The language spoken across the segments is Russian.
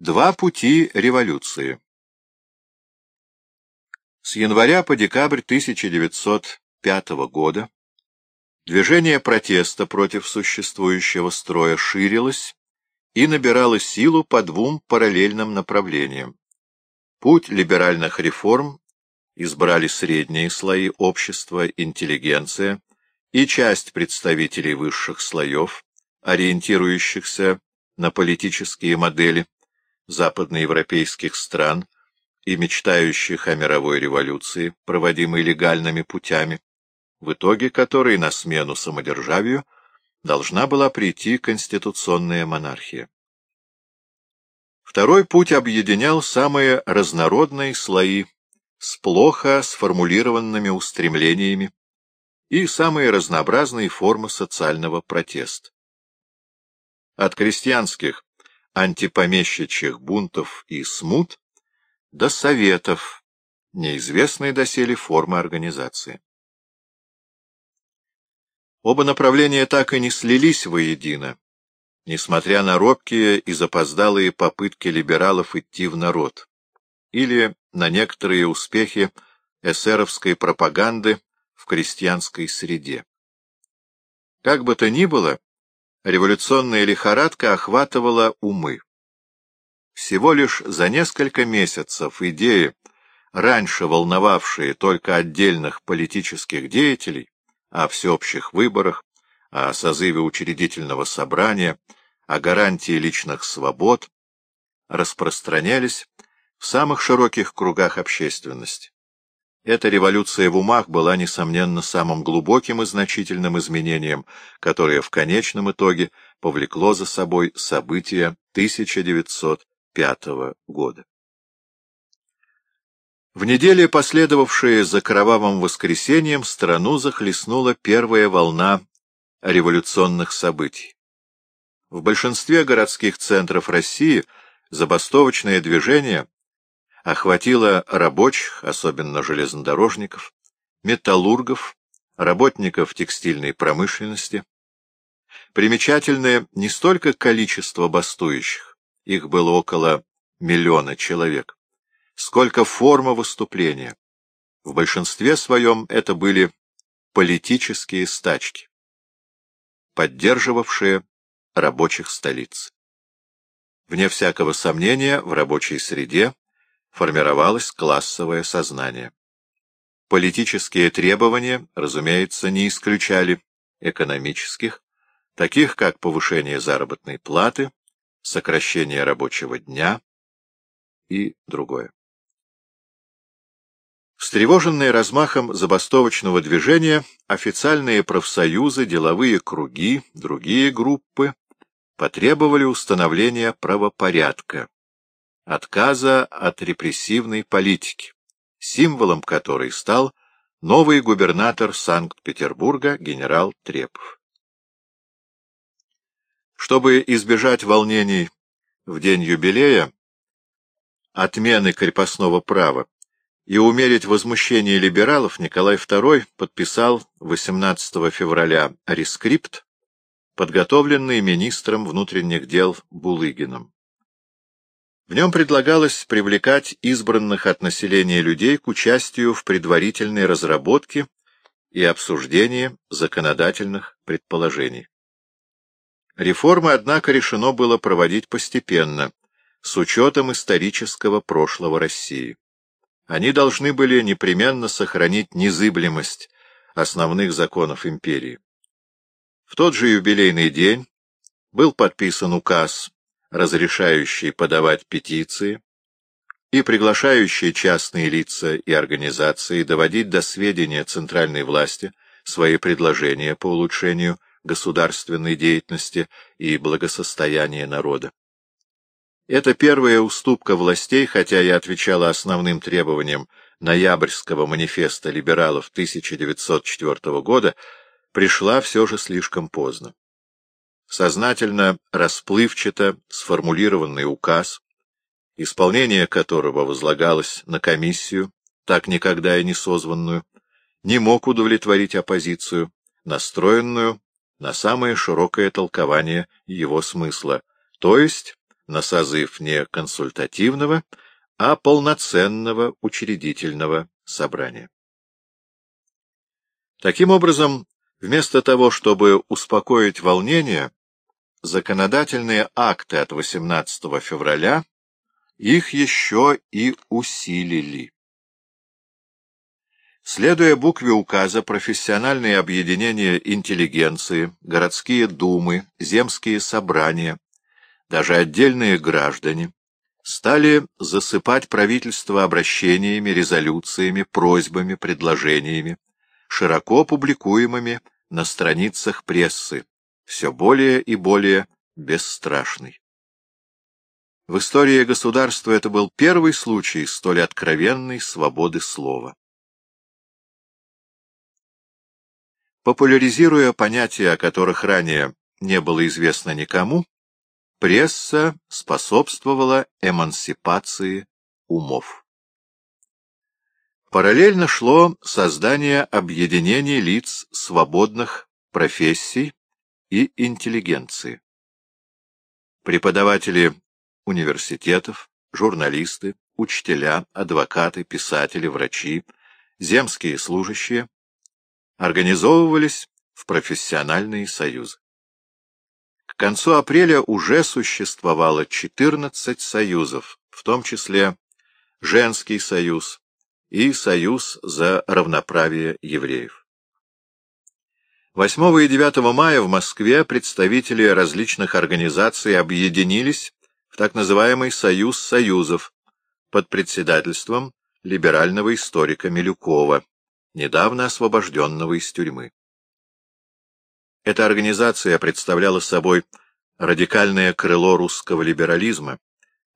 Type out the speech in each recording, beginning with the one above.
Два пути революции С января по декабрь 1905 года движение протеста против существующего строя ширилось и набирало силу по двум параллельным направлениям. Путь либеральных реформ избрали средние слои общества, интеллигенция и часть представителей высших слоев, ориентирующихся на политические модели, западноевропейских стран и мечтающих о мировой революции, проводимой легальными путями, в итоге которой на смену самодержавию должна была прийти конституционная монархия. Второй путь объединял самые разнородные слои с плохо сформулированными устремлениями и самые разнообразные формы социального протеста. От крестьянских антипомещичьих бунтов и смут до советов, неизвестной доселе формы организации. Оба направления так и не слились воедино, несмотря на робкие и запоздалые попытки либералов идти в народ, или на некоторые успехи эсеровской пропаганды в крестьянской среде. Как бы то ни было, революционная лихорадка охватывала умы. Всего лишь за несколько месяцев идеи, раньше волновавшие только отдельных политических деятелей, о всеобщих выборах, о созыве учредительного собрания, о гарантии личных свобод, распространялись в самых широких кругах общественности. Эта революция в умах была, несомненно, самым глубоким и значительным изменением, которое в конечном итоге повлекло за собой события 1905 года. В неделе, последовавшие за кровавым воскресеньем, страну захлестнула первая волна революционных событий. В большинстве городских центров России забастовочное движение охватила рабочих, особенно железнодорожников, металлургов, работников текстильной промышленности. Примечательное не столько количество бастующих, их было около миллиона человек, сколько форма выступления. В большинстве своем это были политические стачки, поддерживавшие рабочих столиц. Вне всякого сомнения, в рабочей среде формировалось классовое сознание. Политические требования, разумеется, не исключали экономических, таких как повышение заработной платы, сокращение рабочего дня и другое. Встревоженные размахом забастовочного движения, официальные профсоюзы, деловые круги, другие группы потребовали установления правопорядка, отказа от репрессивной политики, символом которой стал новый губернатор Санкт-Петербурга генерал Трепов. Чтобы избежать волнений в день юбилея, отмены крепостного права и умерить возмущение либералов, Николай II подписал 18 февраля рескрипт, подготовленный министром внутренних дел Булыгиным. В нем предлагалось привлекать избранных от населения людей к участию в предварительной разработке и обсуждении законодательных предположений. Реформы, однако, решено было проводить постепенно, с учетом исторического прошлого России. Они должны были непременно сохранить незыблемость основных законов империи. В тот же юбилейный день был подписан указ разрешающий подавать петиции и приглашающий частные лица и организации доводить до сведения центральной власти свои предложения по улучшению государственной деятельности и благосостояния народа. Эта первая уступка властей, хотя и отвечала основным требованиям ноябрьского манифеста либералов 1904 года, пришла все же слишком поздно сознательно расплывчато сформулированный указ, исполнение которого возлагалось на комиссию, так никогда и не созванную, не мог удовлетворить оппозицию, настроенную на самое широкое толкование его смысла, то есть на созыв не консультативного, а полноценного учредительного собрания. Таким образом, вместо того, чтобы успокоить волнение, законодательные акты от 18 февраля их еще и усилили. Следуя букве указа, профессиональные объединения интеллигенции, городские думы, земские собрания, даже отдельные граждане стали засыпать правительство обращениями, резолюциями, просьбами, предложениями, широко публикуемыми на страницах прессы, все более и более бесстрашный. В истории государства это был первый случай столь откровенной свободы слова. Популяризируя понятия, о которых ранее не было известно никому, пресса способствовала эмансипации умов. Параллельно шло создание объединений лиц свободных профессий и интеллигенции. Преподаватели университетов, журналисты, учителя, адвокаты, писатели, врачи, земские служащие организовывались в профессиональные союзы. К концу апреля уже существовало 14 союзов, в том числе Женский союз и Союз за равноправие евреев. 8 и 9 мая в Москве представители различных организаций объединились в так называемый Союз Союзов под председательством либерального историка Милюкова, недавно освобожденного из тюрьмы. Эта организация представляла собой радикальное крыло русского либерализма.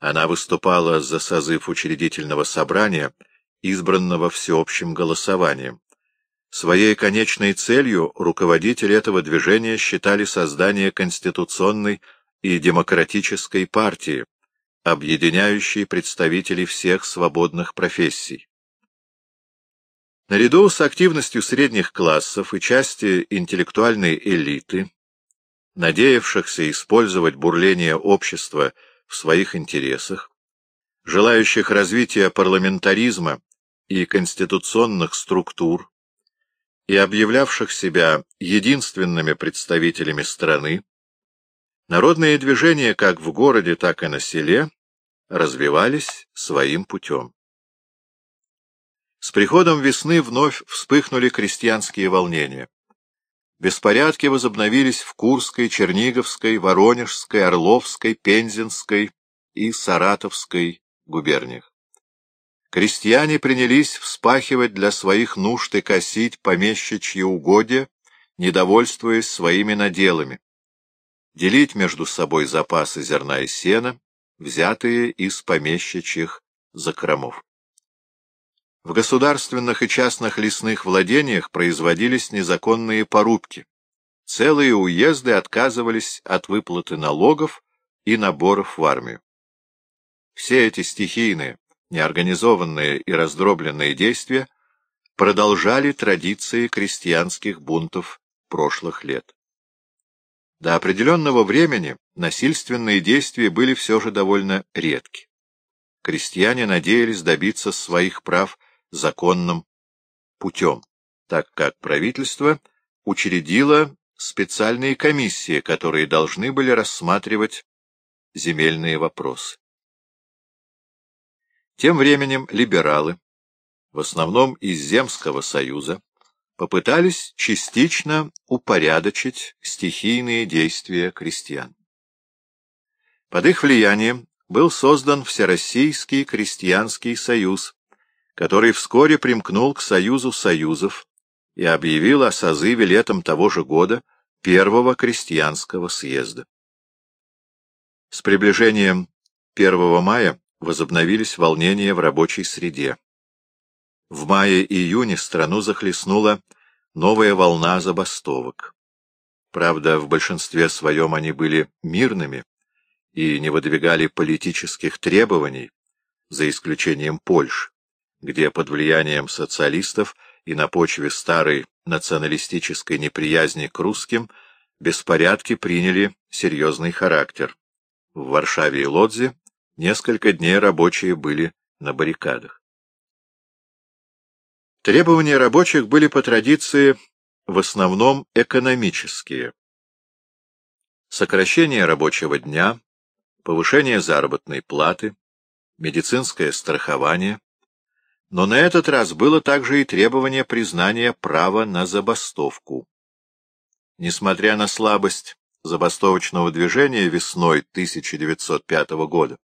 Она выступала за созыв учредительного собрания, избранного всеобщим голосованием. Своей конечной целью руководители этого движения считали создание конституционной и демократической партии, объединяющей представителей всех свободных профессий. Наряду с активностью средних классов и части интеллектуальной элиты, надеявшихся использовать бурление общества в своих интересах, желающих развития парламентаризма и конституционных структур, и объявлявших себя единственными представителями страны, народные движения как в городе, так и на селе развивались своим путем. С приходом весны вновь вспыхнули крестьянские волнения. Беспорядки возобновились в Курской, Черниговской, Воронежской, Орловской, Пензенской и Саратовской губерниях. Крестьяне принялись вспахивать для своих нужд и косить помещичьи угодья, недовольствуясь своими наделами, делить между собой запасы зерна и сена, взятые из помещичьих закромов. В государственных и частных лесных владениях производились незаконные порубки. Целые уезды отказывались от выплаты налогов и наборов в армию. Все эти стихийные, неорганизованные и раздробленные действия продолжали традиции крестьянских бунтов прошлых лет. До определенного времени насильственные действия были все же довольно редки. Крестьяне надеялись добиться своих прав законным путем, так как правительство учредило специальные комиссии, которые должны были рассматривать земельные вопросы. Тем временем либералы, в основном из Земского союза, попытались частично упорядочить стихийные действия крестьян. Под их влиянием был создан Всероссийский крестьянский союз, который вскоре примкнул к Союзу Союзов и объявил о созыве летом того же года Первого крестьянского съезда. С приближением 1 мая возобновились волнения в рабочей среде. В мае-июне страну захлестнула новая волна забастовок. Правда, в большинстве своем они были мирными и не выдвигали политических требований, за исключением Польши где под влиянием социалистов и на почве старой националистической неприязни к русским беспорядки приняли серьезный характер. в Варшаве и Лодзе несколько дней рабочие были на баррикадах. Требования рабочих были по традиции в основном экономические. Сокращение рабочего дня, повышение заработной платы, медицинское страхование. Но на этот раз было также и требование признания права на забастовку. Несмотря на слабость забастовочного движения весной 1905 года,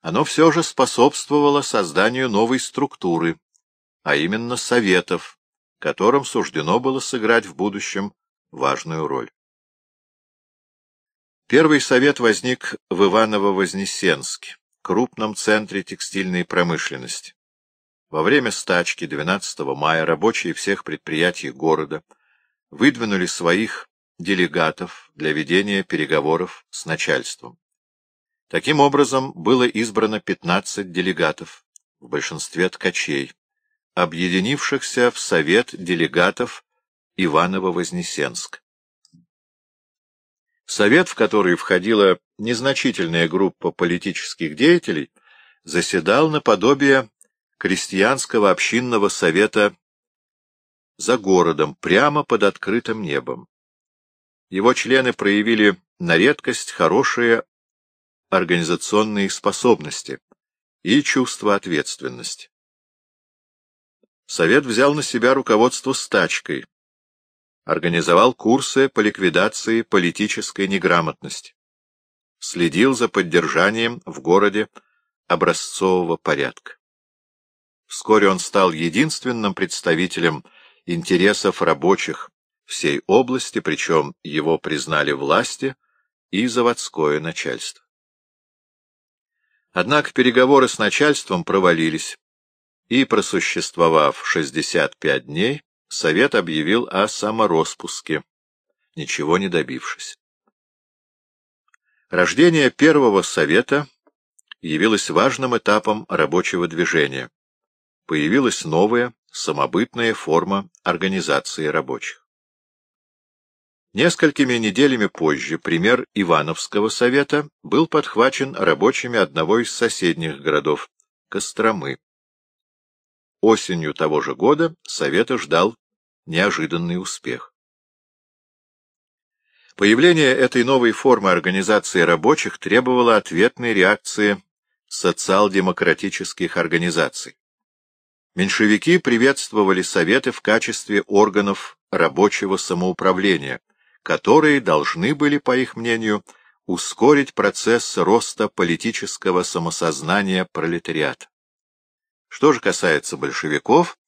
оно все же способствовало созданию новой структуры, а именно советов, которым суждено было сыграть в будущем важную роль. Первый совет возник в Иваново-Вознесенске, крупном центре текстильной промышленности. Во время стачки 12 мая рабочие всех предприятий города выдвинули своих делегатов для ведения переговоров с начальством. Таким образом, было избрано 15 делегатов, в большинстве ткачей, объединившихся в Совет делегатов Иваново-Вознесенск. Совет, в который входила незначительная группа политических деятелей, заседал наподобие крестьянского общинного совета за городом, прямо под открытым небом. Его члены проявили на редкость хорошие организационные способности и чувство ответственности. Совет взял на себя руководство стачкой, организовал курсы по ликвидации политической неграмотности, следил за поддержанием в городе образцового порядка. Вскоре он стал единственным представителем интересов рабочих всей области, причем его признали власти и заводское начальство. Однако переговоры с начальством провалились, и, просуществовав 65 дней, Совет объявил о самороспуске, ничего не добившись. Рождение первого Совета явилось важным этапом рабочего движения. Появилась новая, самобытная форма организации рабочих. Несколькими неделями позже пример Ивановского совета был подхвачен рабочими одного из соседних городов — Костромы. Осенью того же года Совета ждал неожиданный успех. Появление этой новой формы организации рабочих требовало ответной реакции социал-демократических организаций. Меньшевики приветствовали Советы в качестве органов рабочего самоуправления, которые должны были, по их мнению, ускорить процесс роста политического самосознания пролетариата. Что же касается большевиков,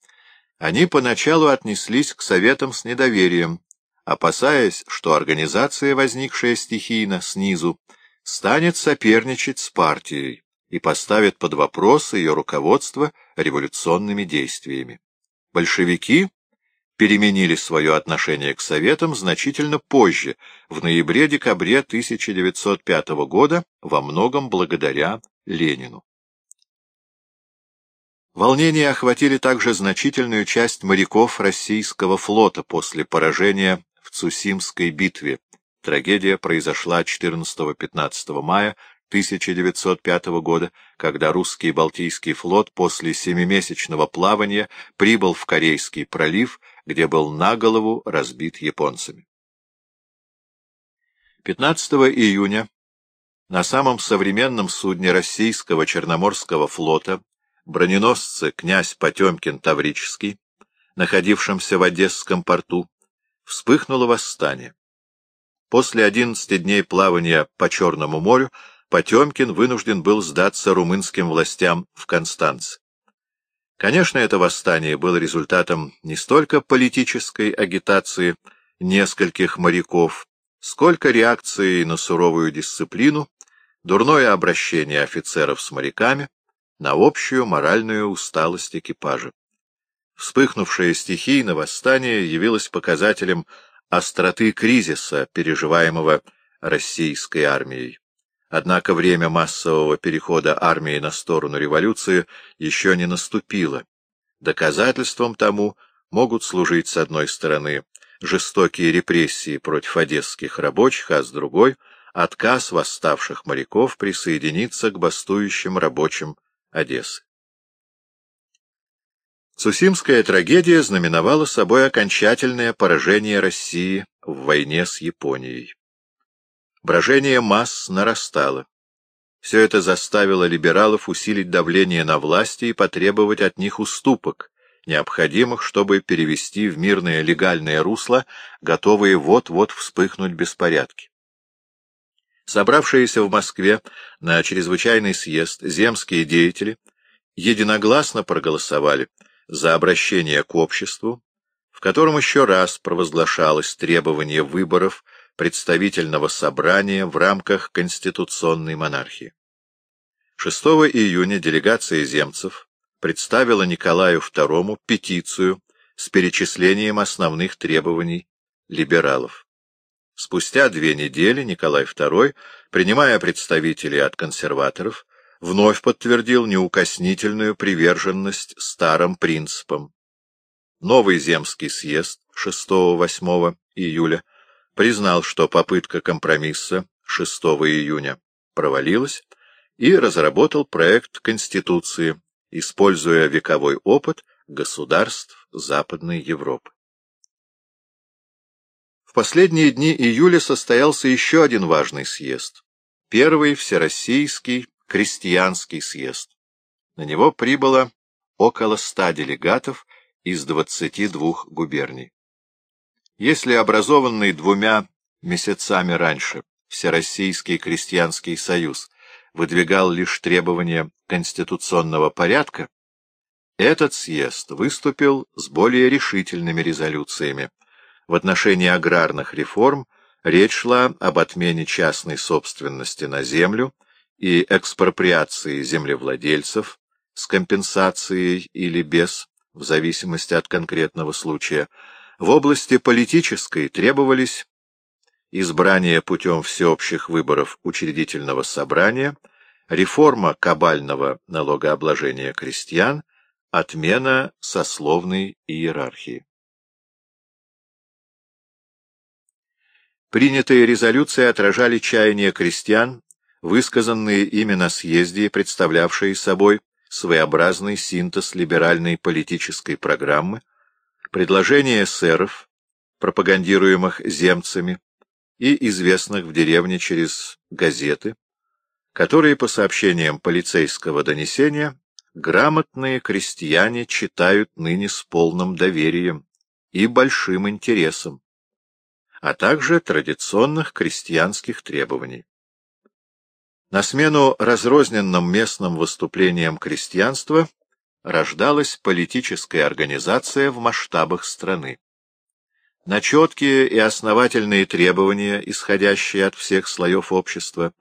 они поначалу отнеслись к советам с недоверием, опасаясь, что организация, возникшая стихийно снизу, станет соперничать с партией и поставит под вопрос ее руководство революционными действиями. Большевики переменили свое отношение к Советам значительно позже, в ноябре-декабре 1905 года, во многом благодаря Ленину. Волнения охватили также значительную часть моряков российского флота после поражения в Цусимской битве. Трагедия произошла 14-15 мая 1905 года, когда русский Балтийский флот после семимесячного плавания прибыл в Корейский пролив, где был наголову разбит японцами. 15 июня на самом современном судне российского Черноморского флота броненосце князь Потемкин Таврический, находившемся в Одесском порту, вспыхнуло восстание. После одиннадцати дней плавания по Черному морю Потемкин вынужден был сдаться румынским властям в Констанце. Конечно, это восстание было результатом не столько политической агитации нескольких моряков, сколько реакции на суровую дисциплину, дурное обращение офицеров с моряками, на общую моральную усталость экипажа. Вспыхнувшее стихийно восстание явилось показателем остроты кризиса, переживаемого российской армией. Однако время массового перехода армии на сторону революции еще не наступило. Доказательством тому могут служить, с одной стороны, жестокие репрессии против одесских рабочих, а с другой отказ восставших моряков присоединиться к бастующим рабочим Одессы. Цусимская трагедия знаменовала собой окончательное поражение России в войне с Японией. Брожение масс нарастало. Все это заставило либералов усилить давление на власти и потребовать от них уступок, необходимых, чтобы перевести в мирное легальное русло, готовые вот-вот вспыхнуть беспорядки. Собравшиеся в Москве на чрезвычайный съезд земские деятели единогласно проголосовали за обращение к обществу, в котором еще раз провозглашалось требование выборов представительного собрания в рамках конституционной монархии. 6 июня делегация земцев представила Николаю II петицию с перечислением основных требований либералов. Спустя две недели Николай II, принимая представителей от консерваторов, вновь подтвердил неукоснительную приверженность старым принципам. Новый земский съезд 6-8 июля признал, что попытка компромисса 6 июня провалилась, и разработал проект Конституции, используя вековой опыт государств Западной Европы. В последние дни июля состоялся еще один важный съезд. Первый Всероссийский крестьянский съезд. На него прибыло около ста делегатов из 22 губерний. Если образованный двумя месяцами раньше Всероссийский крестьянский союз выдвигал лишь требования конституционного порядка, этот съезд выступил с более решительными резолюциями. В отношении аграрных реформ речь шла об отмене частной собственности на землю и экспроприации землевладельцев с компенсацией или без, в зависимости от конкретного случая. В области политической требовались избрание путем всеобщих выборов учредительного собрания, реформа кабального налогообложения крестьян, отмена сословной иерархии. Принятые резолюции отражали чаяния крестьян, высказанные ими на съезде и представлявшие собой своеобразный синтез либеральной политической программы, предложения эсеров, пропагандируемых земцами, и известных в деревне через газеты, которые, по сообщениям полицейского донесения, грамотные крестьяне читают ныне с полным доверием и большим интересом, а также традиционных крестьянских требований. На смену разрозненным местным выступлениям крестьянства рождалась политическая организация в масштабах страны. На четкие и основательные требования, исходящие от всех слоев общества,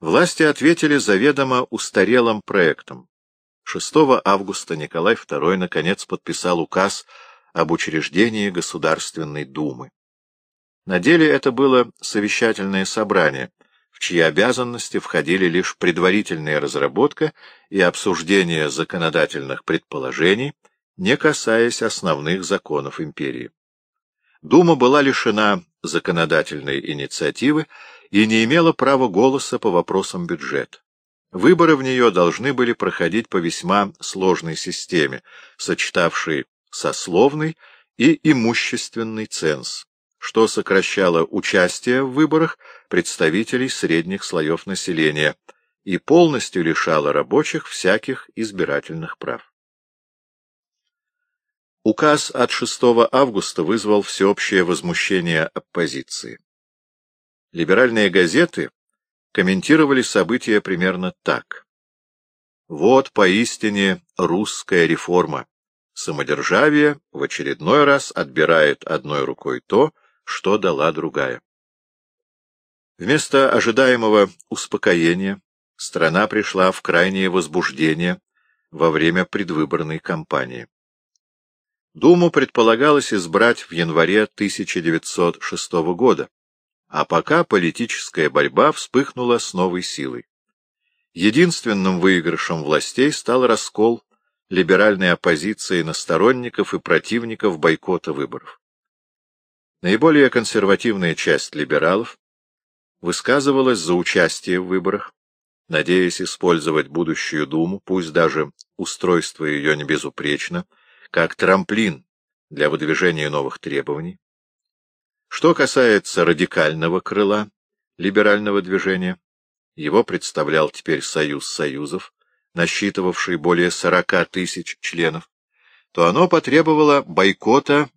власти ответили заведомо устарелым проектом. 6 августа Николай II наконец подписал указ об учреждении Государственной Думы. На деле это было совещательное собрание, в чьи обязанности входили лишь предварительная разработка и обсуждение законодательных предположений, не касаясь основных законов империи. Дума была лишена законодательной инициативы и не имела права голоса по вопросам бюджета. Выборы в нее должны были проходить по весьма сложной системе, сочетавшей сословный и имущественный ценз, что сокращало участие в выборах представителей средних слоев населения и полностью лишало рабочих всяких избирательных прав. Указ от 6 августа вызвал всеобщее возмущение оппозиции. Либеральные газеты комментировали события примерно так. Вот поистине русская реформа. Самодержавие в очередной раз отбирает одной рукой то, что дала другая. Вместо ожидаемого успокоения страна пришла в крайнее возбуждение во время предвыборной кампании. Думу предполагалось избрать в январе 1906 года, а пока политическая борьба вспыхнула с новой силой. Единственным выигрышем властей стал раскол либеральной оппозиции на сторонников и противников бойкота выборов. Наиболее консервативная часть либералов высказывалась за участие в выборах, надеясь использовать будущую Думу, пусть даже устройство ее не безупречно, как трамплин для выдвижения новых требований. Что касается радикального крыла либерального движения, его представлял теперь Союз Союзов, насчитывавший более 40 тысяч членов, то оно потребовало бойкота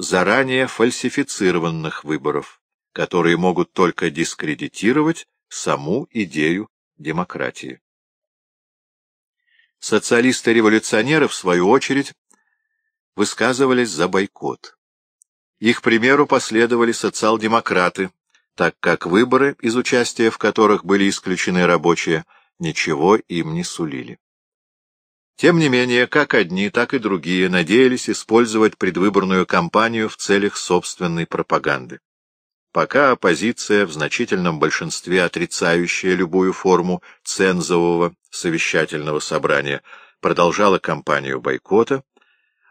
заранее фальсифицированных выборов, которые могут только дискредитировать саму идею демократии. Социалисты-революционеры, в свою очередь, высказывались за бойкот. Их примеру последовали социал-демократы, так как выборы, из участия в которых были исключены рабочие, ничего им не сулили. Тем не менее, как одни, так и другие надеялись использовать предвыборную кампанию в целях собственной пропаганды. Пока оппозиция, в значительном большинстве отрицающая любую форму цензового совещательного собрания, продолжала кампанию бойкота,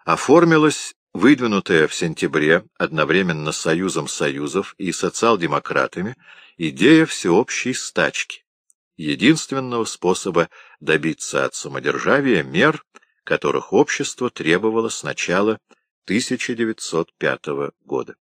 оформилась выдвинутая в сентябре одновременно Союзом Союзов и социал-демократами идея всеобщей стачки, единственного способа добиться от самодержавия мер, которых общество требовало с начала 1905 года.